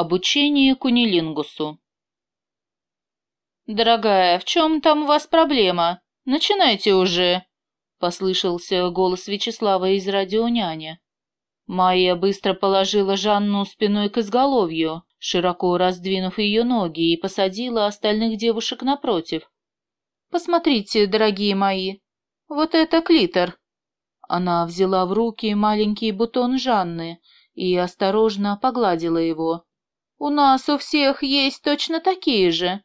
Обучение кунилингусу. «Дорогая, в чем там у вас проблема? Начинайте уже!» — послышался голос Вячеслава из радионяни. Майя быстро положила Жанну спиной к изголовью, широко раздвинув ее ноги, и посадила остальных девушек напротив. «Посмотрите, дорогие мои, вот это клитор!» Она взяла в руки маленький бутон Жанны и осторожно погладила его. «У нас у всех есть точно такие же».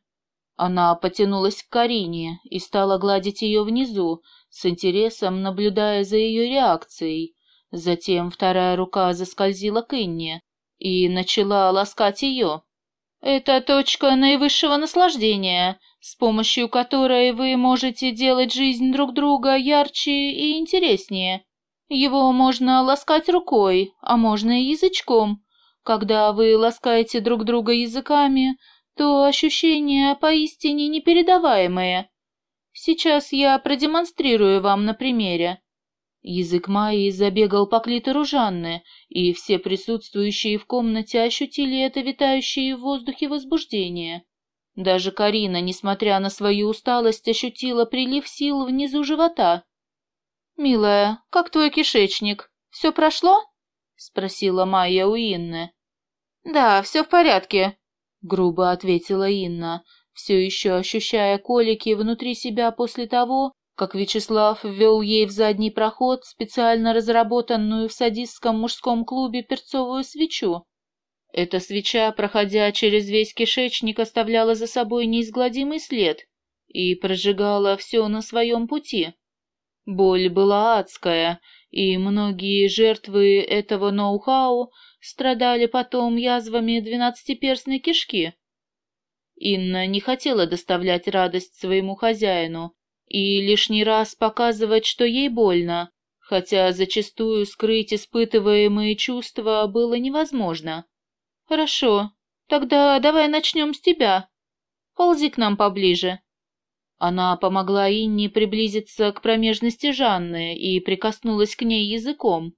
Она потянулась к Карине и стала гладить ее внизу, с интересом наблюдая за ее реакцией. Затем вторая рука заскользила к Инне и начала ласкать ее. «Это точка наивысшего наслаждения, с помощью которой вы можете делать жизнь друг друга ярче и интереснее. Его можно ласкать рукой, а можно и язычком, когда вы ласкаете друг друга языками, то ощущения поистине непередаваемые. Сейчас я продемонстрирую вам на примере. Язык Майи забегал по клитору Жанны, и все присутствующие в комнате ощутили это витающее в воздухе возбуждение. Даже Карина, несмотря на свою усталость, ощутила прилив сил внизу живота. «Милая, как твой кишечник? Все прошло?» — спросила Майя у Инны. «Да, все в порядке», — грубо ответила Инна, все еще ощущая колики внутри себя после того, как Вячеслав ввел ей в задний проход специально разработанную в садистском мужском клубе перцовую свечу. Эта свеча, проходя через весь кишечник, оставляла за собой неизгладимый след и прожигала все на своем пути. Боль была адская, и многие жертвы этого ноу-хау страдали потом язвами двенадцатиперстной кишки. Инна не хотела доставлять радость своему хозяину и лишний раз показывать, что ей больно, хотя зачастую скрыть испытываемые чувства было невозможно. «Хорошо, тогда давай начнем с тебя. Ползи к нам поближе». Она помогла Инне приблизиться к промежности Жанны и прикоснулась к ней языком.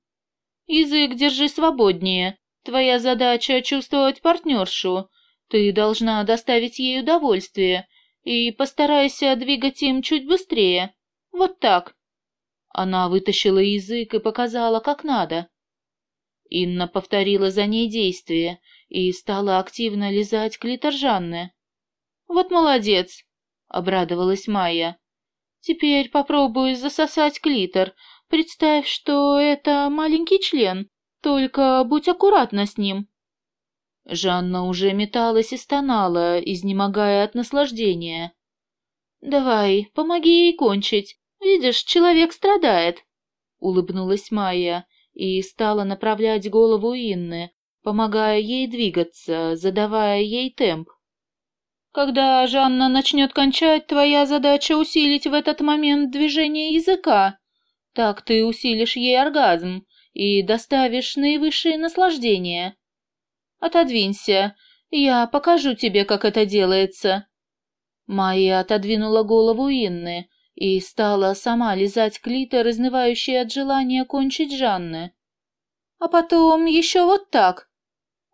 «Язык держи свободнее. Твоя задача — чувствовать партнершу. Ты должна доставить ей удовольствие, и постарайся двигать им чуть быстрее. Вот так». Она вытащила язык и показала, как надо. Инна повторила за ней действие и стала активно лизать клитор Жанны. «Вот молодец!» — обрадовалась Майя. «Теперь попробуй засосать клитор. Представь, что это маленький член, только будь аккуратна с ним». Жанна уже металась и стонала, изнемогая от наслаждения. «Давай, помоги ей кончить. Видишь, человек страдает», — улыбнулась Майя и стала направлять голову Инны, помогая ей двигаться, задавая ей темп. Когда Жанна начнет кончать, твоя задача усилить в этот момент движение языка. Так ты усилишь ей оргазм и доставишь наивысшее наслаждение. Отодвинься, я покажу тебе, как это делается. Майя отодвинула голову Инны и стала сама лизать клитор, изнывающий от желания кончить Жанны. А потом еще вот так,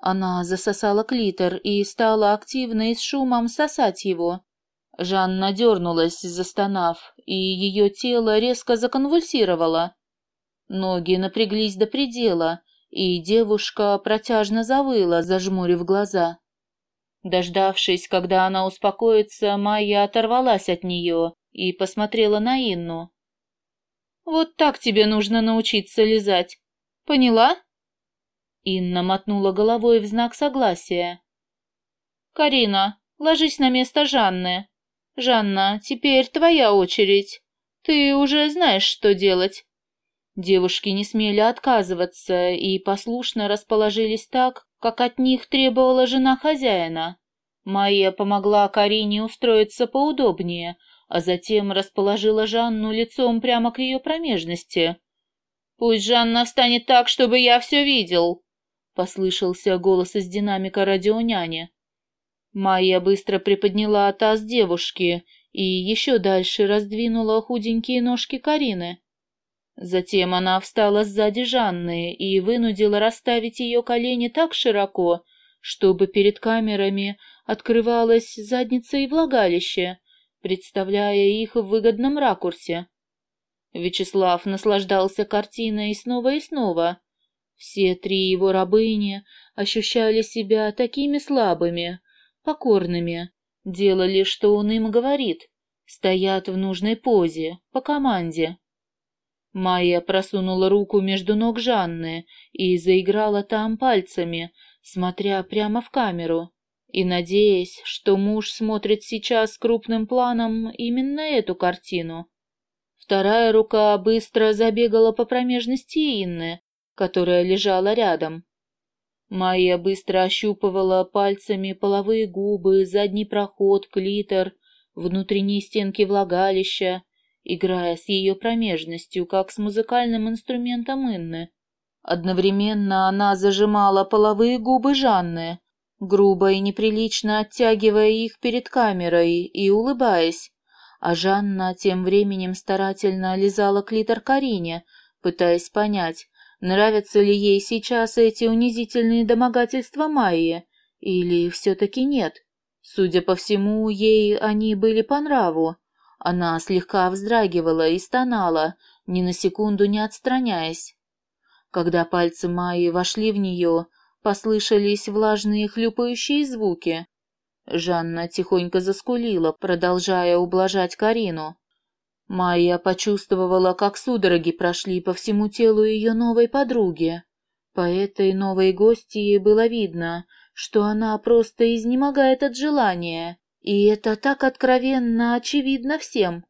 она засосала клитор и стала активно и с шумом сосать его. Жанна дернулась, застонав, и ее тело резко законвульсировало. Ноги напряглись до предела, и девушка протяжно завыла, зажмурив глаза. Дождавшись, когда она успокоится, Майя оторвалась от нее и посмотрела на Инну. «Вот так тебе нужно научиться лизать. Поняла?» Инна мотнула головой в знак согласия. «Карина, ложись на место Жанны. Жанна, теперь твоя очередь. Ты уже знаешь, что делать». Девушки не смели отказываться и послушно расположились так, как от них требовала жена хозяина. Майя помогла Карине устроиться поудобнее, а затем расположила Жанну лицом прямо к ее промежности. «Пусть Жанна встанет так, чтобы я все видел», — послышался голос из динамика радионяни. Майя быстро приподняла таз девушки и еще дальше раздвинула худенькие ножки Карины. Затем она встала сзади Жанны и вынудила расставить ее колени так широко, чтобы перед камерами открывалась задница и влагалище, представляя их в выгодном ракурсе. Вячеслав наслаждался картиной снова и снова. Все три его рабыни ощущали себя такими слабыми, покорными, делали, что он им говорит, стоят в нужной позе, по команде. Майя просунула руку между ног Жанны и заиграла там пальцами, смотря прямо в камеру, и надеясь, что муж смотрит сейчас крупным планом именно эту картину. Вторая рука быстро забегала по промежности Инны, которая лежала рядом. Майя быстро ощупывала пальцами половые губы, задний проход, клитор, внутренние стенки влагалища, играя с ее промежностью, как с музыкальным инструментом Инны. Одновременно она зажимала половые губы Жанны, грубо и неприлично оттягивая их перед камерой и улыбаясь, а Жанна тем временем старательно лизала клитор Карине, пытаясь понять, нравятся ли ей сейчас эти унизительные домогательства Майи, или все-таки нет. Судя по всему, ей они были по нраву. Она слегка вздрагивала и стонала, ни на секунду не отстраняясь. Когда пальцы Майи вошли в нее, послышались влажные хлюпающие звуки. Жанна тихонько заскулила, продолжая ублажать Карину. Майя почувствовала, как судороги прошли по всему телу ее новой подруги. По этой новой гости было видно, что она просто изнемогает от желания, и это так откровенно очевидно всем.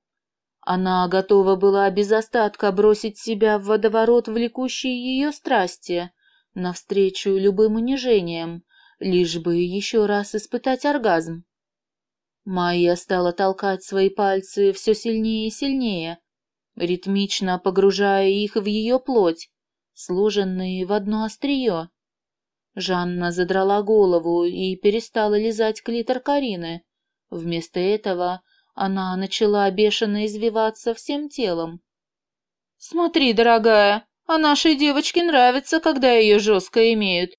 Она готова была без остатка бросить себя в водоворот влекущей ее страсти, навстречу любым унижениям, лишь бы еще раз испытать оргазм. Майя стала толкать свои пальцы все сильнее и сильнее, ритмично погружая их в ее плоть, сложенные в одно острие. Жанна задрала голову и перестала лизать клитор Карины. Вместо этого она начала бешено извиваться всем телом. «Смотри, дорогая, а нашей девочке нравится, когда ее жестко имеют.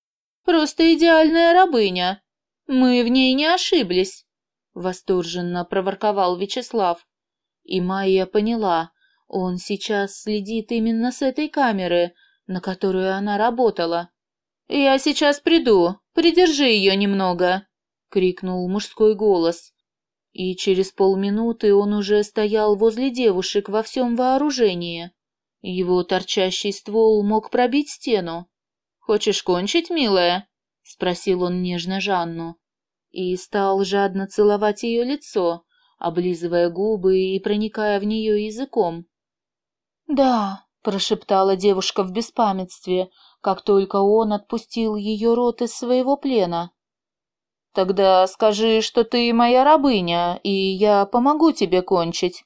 Просто идеальная рабыня. Мы в ней не ошиблись», — восторженно проворковал Вячеслав. И Майя поняла, он сейчас следит именно с этой камеры, на которую она работала. «Я сейчас приду, придержи ее немного», — крикнул мужской голос. И через полминуты он уже стоял возле девушек во всем вооружении. Его торчащий ствол мог пробить стену. «Хочешь кончить, милая?» — спросил он нежно Жанну. И стал жадно целовать ее лицо, облизывая губы и проникая в нее языком. «Да», — прошептала девушка в беспамятстве, как только он отпустил ее рот из своего плена. Тогда скажи, что ты моя рабыня, и я помогу тебе кончить.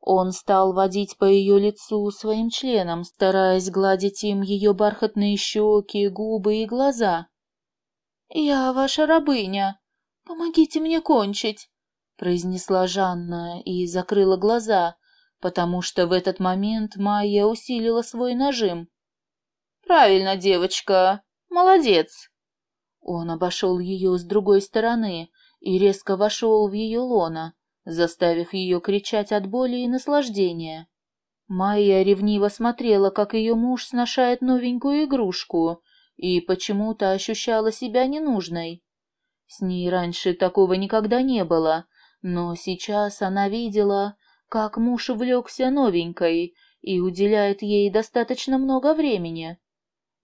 Он стал водить по ее лицу своим членом, стараясь гладить им ее бархатные щеки, губы и глаза. «Я ваша рабыня. Помогите мне кончить», — произнесла Жанна и закрыла глаза, потому что в этот момент Майя усилила свой нажим. «Правильно, девочка. Молодец. Он обошел ее с другой стороны и резко вошел в ее лоно, заставив ее кричать от боли и наслаждения. Майя ревниво смотрела, как ее муж сношает новенькую игрушку, и почему-то ощущала себя ненужной. С ней раньше такого никогда не было, но сейчас она видела, как муж увлекся новенькой и уделяет ей достаточно много времени.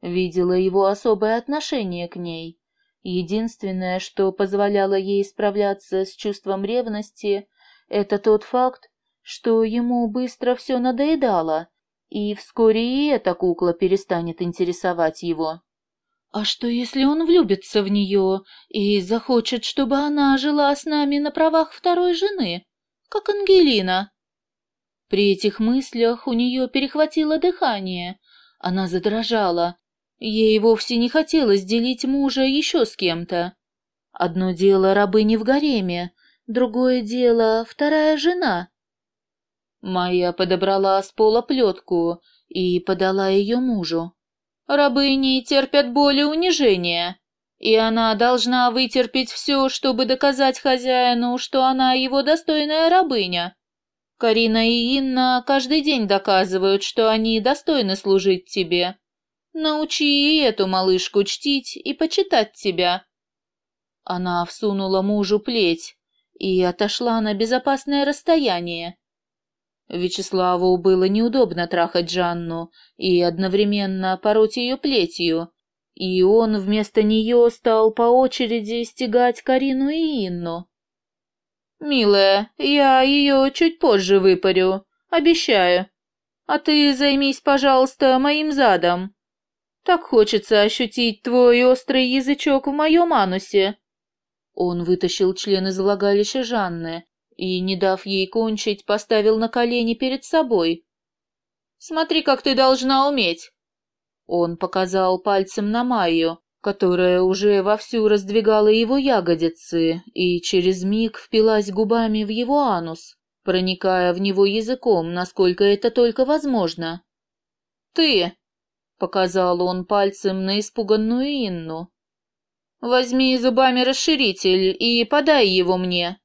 Видела его особое отношение к ней Единственное, что позволяло ей справляться с чувством ревности, это тот факт, что ему быстро все надоедало, и вскоре и эта кукла перестанет интересовать его. А что, если он влюбится в нее и захочет, чтобы она жила с нами на правах второй жены, как Ангелина? При этих мыслях у нее перехватило дыхание, она задрожала, Ей вовсе не хотелось делить мужа еще с кем-то. Одно дело рабыни в гареме, другое дело вторая жена. Майя подобрала с пола плетку и подала ее мужу. «Рабыни терпят боль и унижение. и она должна вытерпеть все, чтобы доказать хозяину, что она его достойная рабыня. Карина и Инна каждый день доказывают, что они достойны служить тебе. Научи эту малышку чтить и почитать тебя». Она всунула мужу плеть и отошла на безопасное расстояние. Вячеславу было неудобно трахать Жанну и одновременно пороть ее плетью, и он вместо нее стал по очереди стегать Карину и Инну. «Милая, я ее чуть позже выпарю, обещаю. А ты займись, пожалуйста, моим задом. Так хочется ощутить твой острый язычок в моем анусе». Он вытащил член из влагалища Жанны и, не дав ей кончить, поставил на колени перед собой. «Смотри, как ты должна уметь!» Он показал пальцем на Майю, которая уже вовсю раздвигала его ягодицы и через миг впилась губами в его анус, проникая в него языком, насколько это только возможно. «Ты!» — показал он пальцем на испуганную Инну. «Возьми зубами расширитель и подай его мне».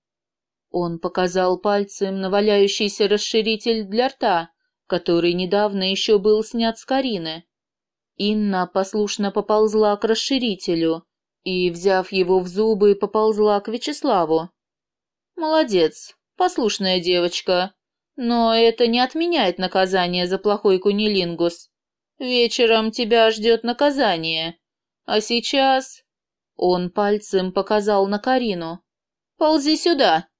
Он показал пальцем на валяющийся расширитель для рта, который недавно еще был снят с Карины. Инна послушно поползла к расширителю и, взяв его в зубы, поползла к Вячеславу. «Молодец, послушная девочка, но это не отменяет наказание за плохой кунилингус. Вечером тебя ждет наказание, а сейчас...» Он пальцем показал на Карину. «Ползи сюда!»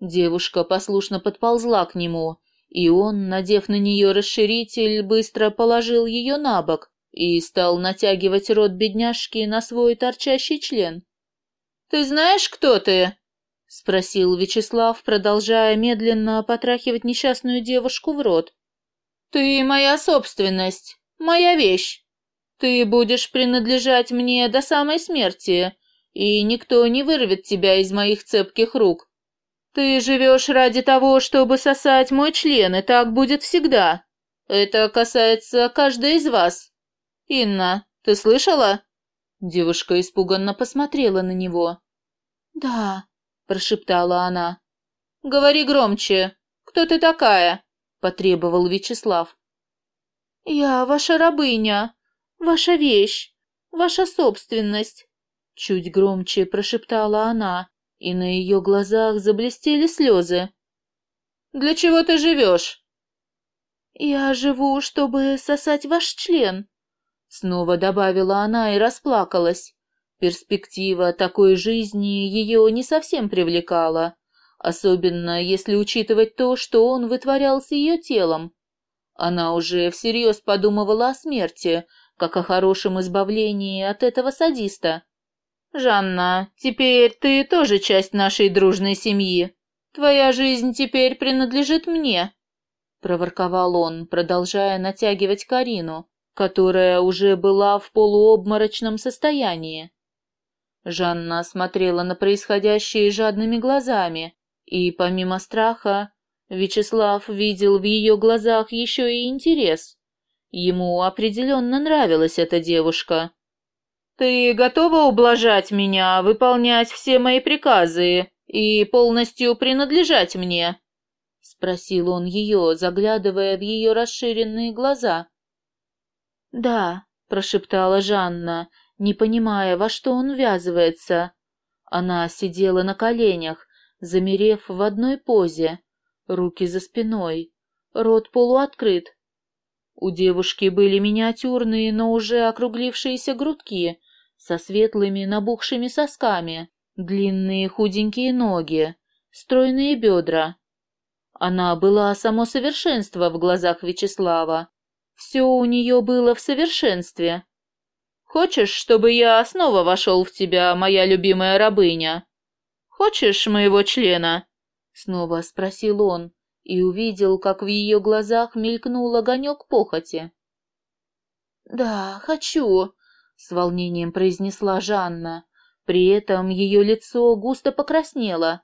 Девушка послушно подползла к нему, и он, надев на нее расширитель, быстро положил ее на бок и стал натягивать рот бедняжки на свой торчащий член. «Ты знаешь, кто ты?» — спросил Вячеслав, продолжая медленно потрахивать несчастную девушку в рот. «Ты моя собственность, моя вещь. Ты будешь принадлежать мне до самой смерти, и никто не вырвет тебя из моих цепких рук. Ты живешь ради того, чтобы сосать мой член, и так будет всегда. Это касается каждой из вас. Инна, ты слышала?» Девушка испуганно посмотрела на него. «Да», — прошептала она. «Говори громче. Кто ты такая?» — потребовал Вячеслав. «Я ваша рабыня», Ваша вещь, ваша собственность, чуть громче прошептала она, и на ее глазах заблестели слезы. Для чего ты живешь? Я живу, чтобы сосать ваш член, снова добавила она и расплакалась. Перспектива такой жизни ее не совсем привлекала, особенно если учитывать то, что он вытворял с ее телом. Она уже всерьез подумывала о смерти, как о хорошем избавлении от этого садиста. «Жанна, теперь ты тоже часть нашей дружной семьи. Твоя жизнь теперь принадлежит мне», — проворковал он, продолжая натягивать Карину, которая уже была в полуобморочном состоянии. Жанна смотрела на происходящее жадными глазами, и, помимо страха, Вячеслав видел в ее глазах еще и интерес. Ему определенно нравилась эта девушка. «Ты готова ублажать меня, выполнять все мои приказы и полностью принадлежать мне?» — спросил он ее, заглядывая в ее расширенные глаза. «Да», — прошептала Жанна, не понимая, во что он ввязывается. Она сидела на коленях, замерев в одной позе, руки за спиной, рот полуоткрыт, у девушки были миниатюрные, но уже округлившиеся грудки со светлыми набухшими сосками, длинные худенькие ноги, стройные бедра. Она была само совершенство в глазах Вячеслава. Все у нее было в совершенстве. «Хочешь, чтобы я снова вошел в тебя, моя любимая рабыня? Хочешь моего члена?» Снова спросил он и увидел, как в ее глазах мелькнул огонек похоти. «Да, хочу», — с волнением произнесла Жанна. При этом ее лицо густо покраснело.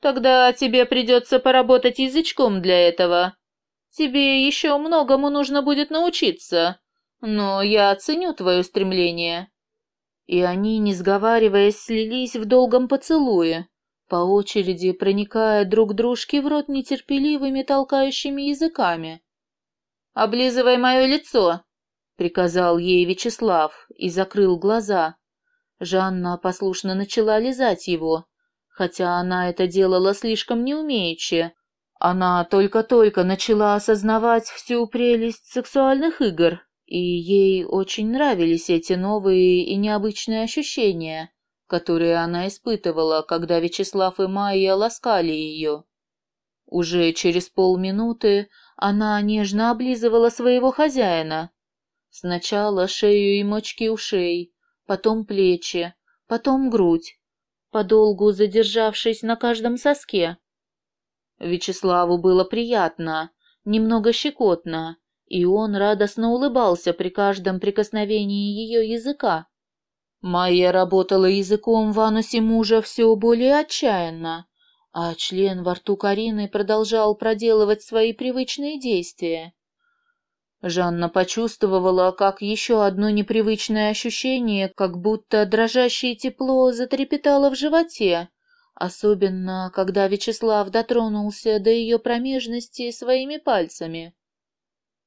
«Тогда тебе придется поработать язычком для этого. Тебе еще многому нужно будет научиться, но я оценю твое стремление. и они, не сговариваясь, слились в долгом поцелуе, по очереди проникая друг дружке в рот нетерпеливыми толкающими языками. «Облизывай мое лицо!» — приказал ей Вячеслав и закрыл глаза. Жанна послушно начала лизать его, хотя она это делала слишком неумеючи. Она только-только начала осознавать всю прелесть сексуальных игр, и ей очень нравились эти новые и необычные ощущения, которые она испытывала, когда Вячеслав и Майя ласкали ее. Уже через полминуты она нежно облизывала своего хозяина. Сначала шею и мочки ушей, потом плечи, потом грудь, подолгу задержавшись на каждом соске. Вячеславу было приятно, немного щекотно, и он радостно улыбался при каждом прикосновении ее языка. Майя работала языком в анусе мужа все более отчаянно, а член во рту Карины продолжал проделывать свои привычные действия. Жанна почувствовала, как еще одно непривычное ощущение, как будто дрожащее тепло затрепетало в животе, особенно когда Вячеслав дотронулся до ее промежности своими пальцами.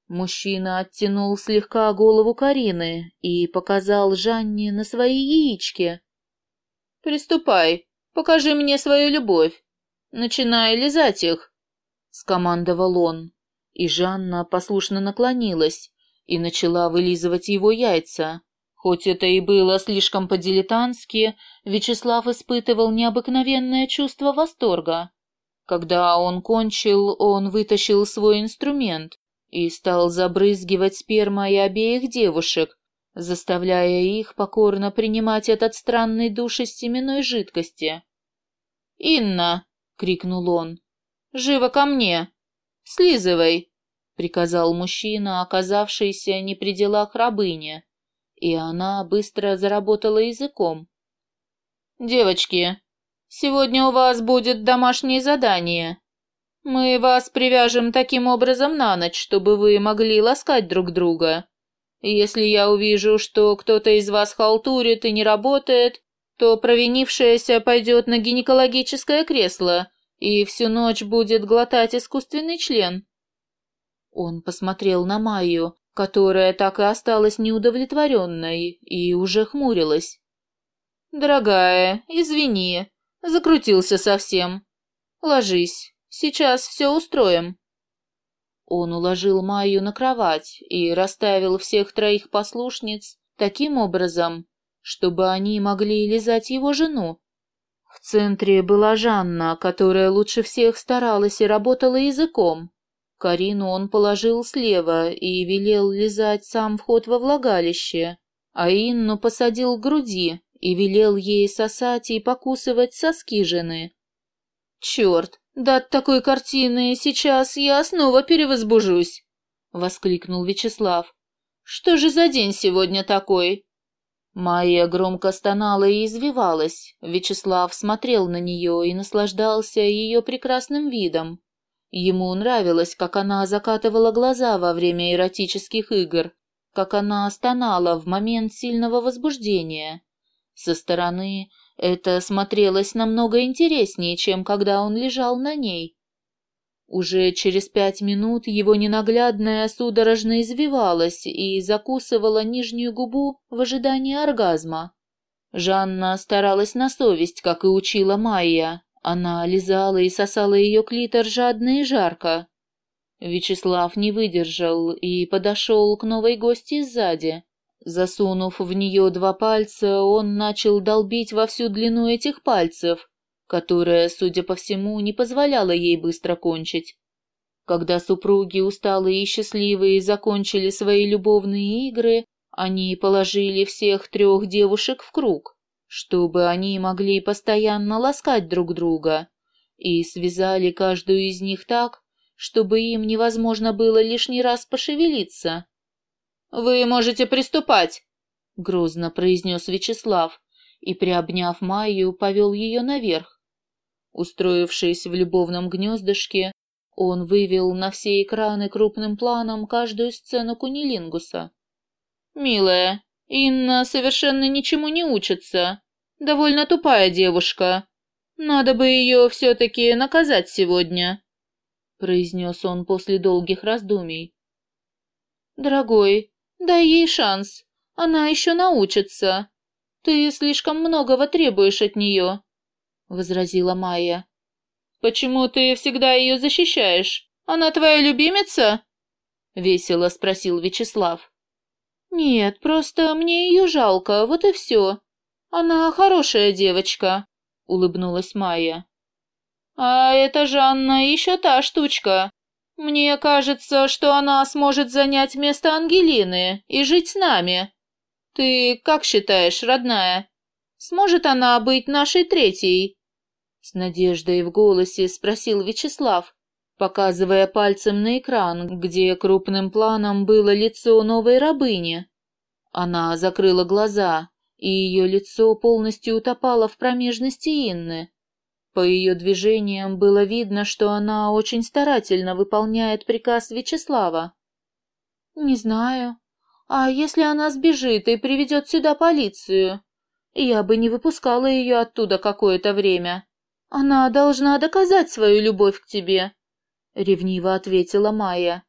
Мужчина оттянул слегка голову Карины и показал Жанне на свои яички. «Приступай, покажи мне свою любовь. Начинай лизать их», — скомандовал он. И Жанна послушно наклонилась и начала вылизывать его яйца. Хоть это и было слишком по-дилетантски, Вячеслав испытывал необыкновенное чувство восторга. Когда он кончил, он вытащил свой инструмент и стал забрызгивать спермой обеих девушек, заставляя их покорно принимать этот странный душ из семенной жидкости. «Инна!» — крикнул он. «Живо ко мне! Слизывай!» — приказал мужчина, оказавшийся не при делах рабыни, и она быстро заработала языком. «Девочки, сегодня у вас будет домашнее задание. Мы вас привяжем таким образом на ночь, чтобы вы могли ласкать друг друга. Если я увижу, что кто-то из вас халтурит и не работает, то провинившаяся пойдет на гинекологическое кресло и всю ночь будет глотать искусственный член. Он посмотрел на Майю, которая так и осталась неудовлетворенной и уже хмурилась. «Дорогая, извини, закрутился совсем. Ложись». Сейчас все устроим». Он уложил Майю на кровать и расставил всех троих послушниц таким образом, чтобы они могли лизать его жену. В центре была Жанна, которая лучше всех старалась и работала языком. Карину он положил слева и велел лизать сам вход во влагалище, а Инну посадил к груди и велел ей сосать и покусывать соски жены. Черт, да от такой картины сейчас я снова перевозбужусь, воскликнул Вячеслав. Что же за день сегодня такой? Майя громко стонала и извивалась. Вячеслав смотрел на нее и наслаждался ее прекрасным видом. Ему нравилось, как она закатывала глаза во время эротических игр, как она стонала в момент сильного возбуждения. Со стороны это смотрелось намного интереснее, чем когда он лежал на ней. Уже через пять минут его ненаглядная судорожно извивалась и закусывала нижнюю губу в ожидании оргазма. Жанна старалась на совесть, как и учила Майя. Она лизала и сосала ее клитор жадно и жарко. Вячеслав не выдержал и подошел к новой гости сзади. Засунув в нее два пальца, он начал долбить во всю длину этих пальцев, которая, судя по всему, не позволяла ей быстро кончить. Когда супруги, усталые и счастливые, закончили свои любовные игры, они положили всех трех девушек в круг, чтобы они могли постоянно ласкать друг друга, и связали каждую из них так, чтобы им невозможно было лишний раз пошевелиться. «Вы можете приступать», — грозно произнес Вячеслав и, приобняв Майю, повел ее наверх. Устроившись в любовном гнездышке, он вывел на все экраны крупным планом каждую сцену кунилингуса. «Милая, Инна совершенно ничему не учится. Довольно тупая девушка. Надо бы ее все-таки наказать сегодня», — произнес он после долгих раздумий. «Дорогой, дай ей шанс. Она еще научится. Ты слишком многого требуешь от нее», — возразила Майя. «Почему ты всегда ее защищаешь? Она твоя любимица?» — весело спросил Вячеслав. «Нет, просто мне ее жалко, вот и все. Она хорошая девочка», — улыбнулась Майя. «А эта Жанна еще та штучка. Мне кажется, что она сможет занять место Ангелины и жить с нами. Ты как считаешь, родная, сможет она быть нашей третьей?» С надеждой в голосе спросил Вячеслав, показывая пальцем на экран, где крупным планом было лицо новой рабыни. Она закрыла глаза, и ее лицо полностью утопало в промежности Инны. По ее движениям было видно, что она очень старательно выполняет приказ Вячеслава. «Не знаю. А если она сбежит и приведет сюда полицию? Я бы не выпускала ее оттуда какое-то время. Она должна доказать свою любовь к тебе. — ревниво ответила Майя.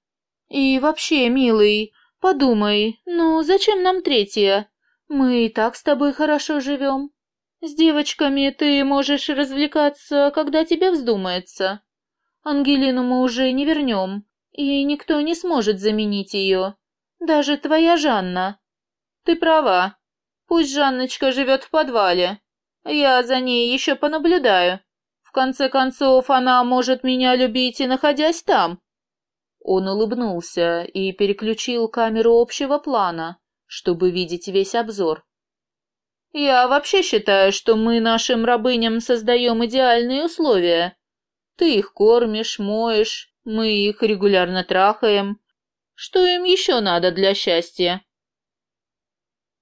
«И вообще, милый, подумай, ну зачем нам третья? Мы и так с тобой хорошо живем. С девочками ты можешь развлекаться, когда тебе вздумается. Ангелину мы уже не вернем, и никто не сможет заменить ее. Даже твоя Жанна. Ты права. Пусть Жанночка живет в подвале. Я за ней еще понаблюдаю. В конце концов, она может меня любить и находясь там. Он улыбнулся и переключил камеру общего плана, чтобы видеть весь обзор. Я вообще считаю, что мы нашим рабыням создаем идеальные условия. Ты их кормишь, моешь, мы их регулярно трахаем. Что им еще надо для счастья?